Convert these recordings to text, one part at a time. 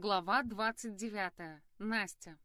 Глава 29. Настя.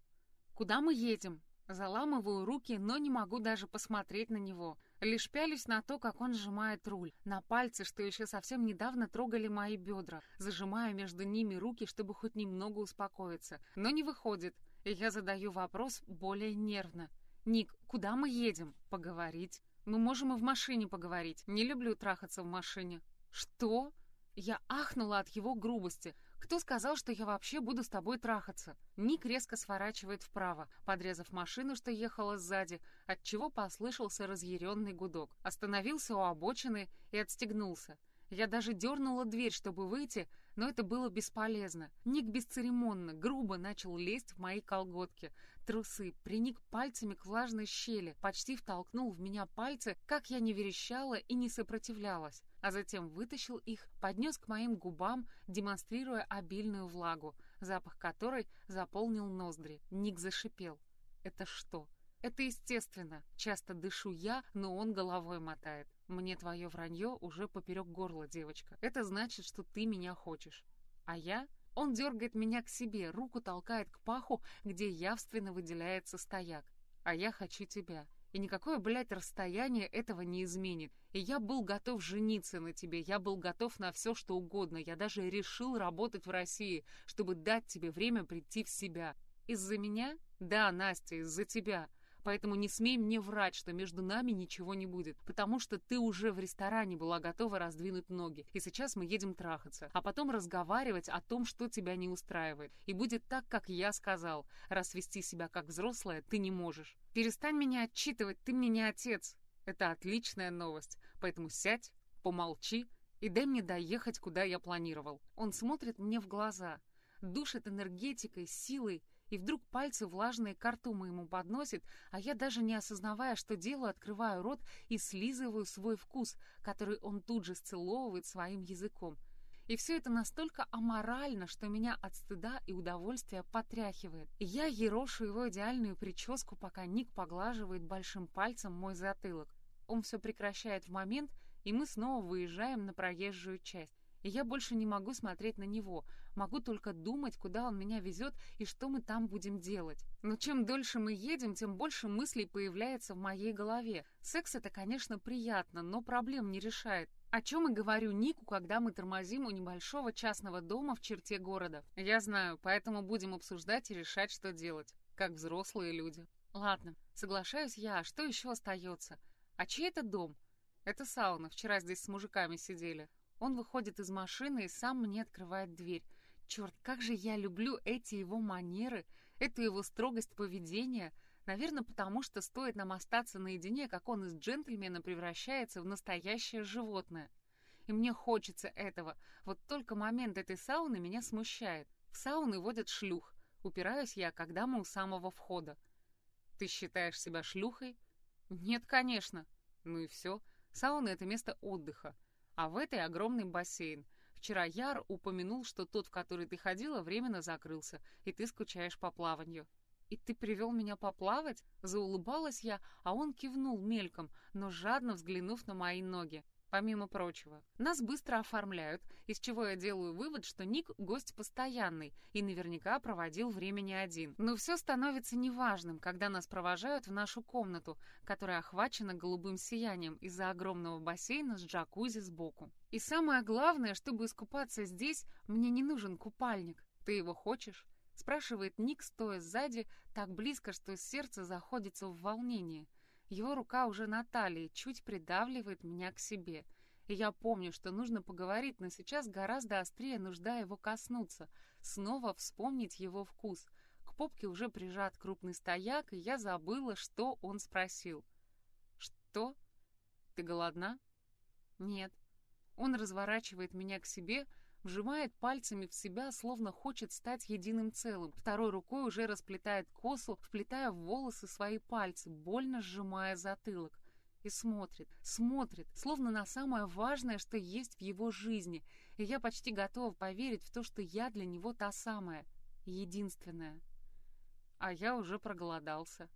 Куда мы едем? Заламываю руки, но не могу даже посмотреть на него. Лишь пялюсь на то, как он сжимает руль. На пальцы, что еще совсем недавно трогали мои бедра. Зажимаю между ними руки, чтобы хоть немного успокоиться. Но не выходит. И я задаю вопрос более нервно. «Ник, куда мы едем? Поговорить?» «Мы можем и в машине поговорить. Не люблю трахаться в машине». «Что?» Я ахнула от его грубости. «Кто сказал, что я вообще буду с тобой трахаться?» Ник резко сворачивает вправо, подрезав машину, что ехала сзади, отчего послышался разъяренный гудок. Остановился у обочины и отстегнулся. Я даже дернула дверь, чтобы выйти, но это было бесполезно. Ник бесцеремонно, грубо начал лезть в мои колготки, трусы, приник пальцами к влажной щели, почти втолкнул в меня пальцы, как я не верещала и не сопротивлялась а затем вытащил их, поднес к моим губам, демонстрируя обильную влагу, запах которой заполнил ноздри. Ник зашипел. «Это что?» «Это естественно. Часто дышу я, но он головой мотает. Мне твое вранье уже поперек горла, девочка. Это значит, что ты меня хочешь. А я он дергает меня к себе, руку толкает к паху, где явственно выделяется стояк. А я хочу тебя. И никакое, блядь, расстояние этого не изменит. И я был готов жениться на тебе, я был готов на все, что угодно. Я даже решил работать в России, чтобы дать тебе время прийти в себя. Из-за меня? Да, Настя, из-за тебя. Поэтому не смей мне врать, что между нами ничего не будет, потому что ты уже в ресторане была готова раздвинуть ноги, и сейчас мы едем трахаться, а потом разговаривать о том, что тебя не устраивает. И будет так, как я сказал, раз вести себя как взрослая ты не можешь. Перестань меня отчитывать, ты мне не отец. Это отличная новость, поэтому сядь, помолчи и дай мне доехать, куда я планировал. Он смотрит мне в глаза, душит энергетикой, силой, и вдруг пальцы влажные к рту моему подносит, а я даже не осознавая, что делаю, открываю рот и слизываю свой вкус, который он тут же сцеловывает своим языком. И все это настолько аморально, что меня от стыда и удовольствия потряхивает. Я ерошу его идеальную прическу, пока Ник поглаживает большим пальцем мой затылок. Он все прекращает в момент, и мы снова выезжаем на проезжую часть и я больше не могу смотреть на него, могу только думать, куда он меня везет и что мы там будем делать. Но чем дольше мы едем, тем больше мыслей появляется в моей голове. Секс это, конечно, приятно, но проблем не решает. О чем и говорю Нику, когда мы тормозим у небольшого частного дома в черте города. Я знаю, поэтому будем обсуждать и решать, что делать, как взрослые люди. Ладно, соглашаюсь я, а что еще остается? А чей это дом? Это сауна, вчера здесь с мужиками сидели. Он выходит из машины и сам мне открывает дверь. Черт, как же я люблю эти его манеры, эту его строгость поведения. Наверное, потому что стоит нам остаться наедине, как он из джентльмена превращается в настоящее животное. И мне хочется этого. Вот только момент этой сауны меня смущает. В сауны водят шлюх. Упираюсь я, когда мы у самого входа. Ты считаешь себя шлюхой? Нет, конечно. Ну и все. Сауна — это место отдыха. А в этой огромный бассейн. Вчера Яр упомянул, что тот, в который ты ходила, временно закрылся, и ты скучаешь по плаванию. «И ты привел меня поплавать?» Заулыбалась я, а он кивнул мельком, но жадно взглянув на мои ноги помимо прочего. Нас быстро оформляют, из чего я делаю вывод, что Ник — гость постоянный и наверняка проводил время не один. Но все становится неважным, когда нас провожают в нашу комнату, которая охвачена голубым сиянием из-за огромного бассейна с джакузи сбоку. И самое главное, чтобы искупаться здесь, мне не нужен купальник. Ты его хочешь? Спрашивает Ник, стоя сзади, так близко, что сердце заходится в волнении. Его рука уже на талии, чуть придавливает меня к себе. И я помню, что нужно поговорить, но сейчас гораздо острее нужда его коснуться, снова вспомнить его вкус. К попке уже прижат крупный стояк, и я забыла, что он спросил. «Что? Ты голодна?» «Нет». Он разворачивает меня к себе, вжимает пальцами в себя, словно хочет стать единым целым. Второй рукой уже расплетает косу, вплетая в волосы свои пальцы, больно сжимая затылок. И смотрит, смотрит, словно на самое важное, что есть в его жизни. И я почти готова поверить в то, что я для него та самая, единственная. А я уже проголодался.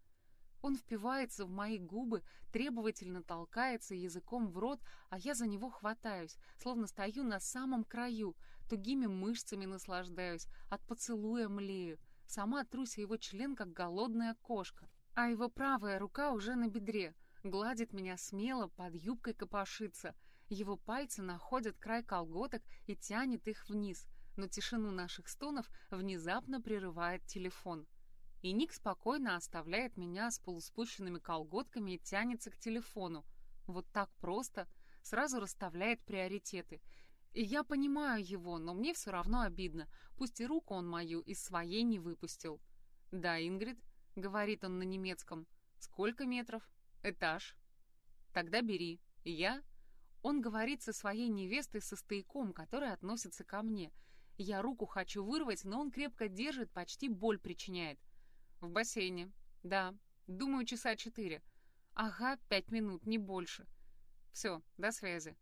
Он впивается в мои губы, требовательно толкается языком в рот, а я за него хватаюсь, словно стою на самом краю, тугими мышцами наслаждаюсь, от поцелуя млею. Сама труся его член, как голодная кошка. А его правая рука уже на бедре, гладит меня смело, под юбкой копошится. Его пальцы находят край колготок и тянет их вниз, но тишину наших стонов внезапно прерывает телефон. И Ник спокойно оставляет меня с полуспущенными колготками и тянется к телефону. Вот так просто, сразу расставляет приоритеты. И я понимаю его, но мне все равно обидно. Пусть и руку он мою из своей не выпустил. «Да, Ингрид», — говорит он на немецком. «Сколько метров? Этаж?» «Тогда бери. Я?» Он говорит со своей невестой со стояком, который относится ко мне. Я руку хочу вырвать, но он крепко держит, почти боль причиняет. «В бассейне. Да. Думаю, часа четыре. Ага, пять минут, не больше. Все, до связи.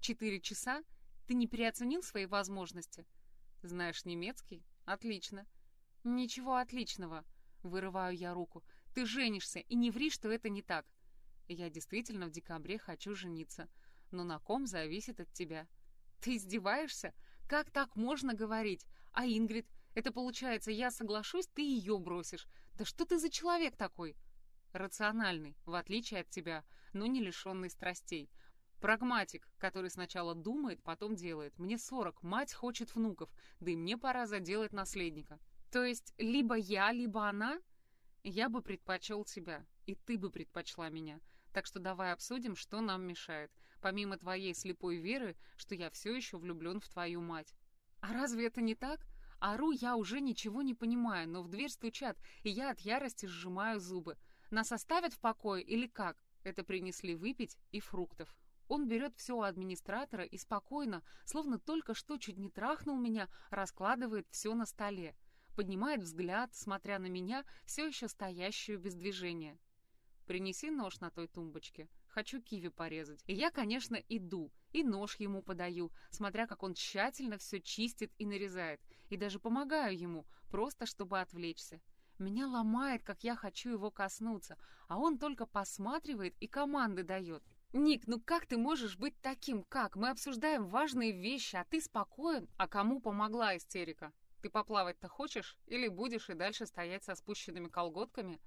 Четыре часа? Ты не переоценил свои возможности? Знаешь немецкий? Отлично. Ничего отличного. Вырываю я руку. Ты женишься, и не ври, что это не так. Я действительно в декабре хочу жениться. Но на ком зависит от тебя? Ты издеваешься? Как так можно говорить? А Ингрид? Это получается, я соглашусь, ты ее бросишь. Да что ты за человек такой? Рациональный, в отличие от тебя, но не лишенный страстей. Прагматик, который сначала думает, потом делает. Мне 40, мать хочет внуков, да и мне пора заделать наследника. То есть либо я, либо она? Я бы предпочел тебя, и ты бы предпочла меня. Так что давай обсудим, что нам мешает, помимо твоей слепой веры, что я все еще влюблен в твою мать. А разве это не так? Ору я уже ничего не понимаю, но в дверь стучат, и я от ярости сжимаю зубы. Нас оставят в покое или как? Это принесли выпить и фруктов. Он берет все у администратора и спокойно, словно только что чуть не трахнул меня, раскладывает все на столе. Поднимает взгляд, смотря на меня, все еще стоящую без движения. «Принеси нож на той тумбочке. Хочу киви порезать». И я, конечно, иду, и нож ему подаю, смотря как он тщательно все чистит и нарезает, и даже помогаю ему, просто чтобы отвлечься. Меня ломает, как я хочу его коснуться, а он только посматривает и команды дает. «Ник, ну как ты можешь быть таким? Как? Мы обсуждаем важные вещи, а ты спокоен? А кому помогла истерика? Ты поплавать-то хочешь? Или будешь и дальше стоять со спущенными колготками?»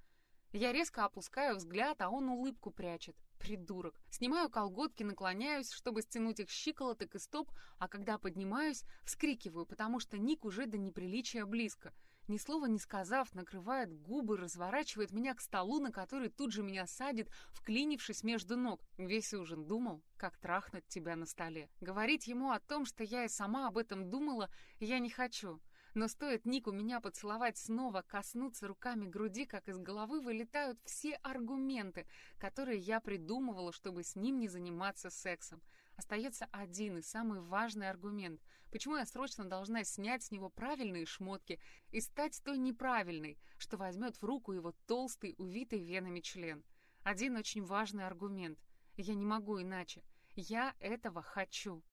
Я резко опускаю взгляд, а он улыбку прячет. Придурок. Снимаю колготки, наклоняюсь, чтобы стянуть их щиколоток и стоп, а когда поднимаюсь, вскрикиваю, потому что Ник уже до неприличия близко. Ни слова не сказав, накрывает губы, разворачивает меня к столу, на который тут же меня садит, вклинившись между ног. Весь ужин думал, как трахнуть тебя на столе. Говорить ему о том, что я и сама об этом думала, я не хочу. Но стоит Нику меня поцеловать снова, коснуться руками груди, как из головы вылетают все аргументы, которые я придумывала, чтобы с ним не заниматься сексом. Остается один и самый важный аргумент. Почему я срочно должна снять с него правильные шмотки и стать той неправильной, что возьмет в руку его толстый, увитый венами член? Один очень важный аргумент. Я не могу иначе. Я этого хочу.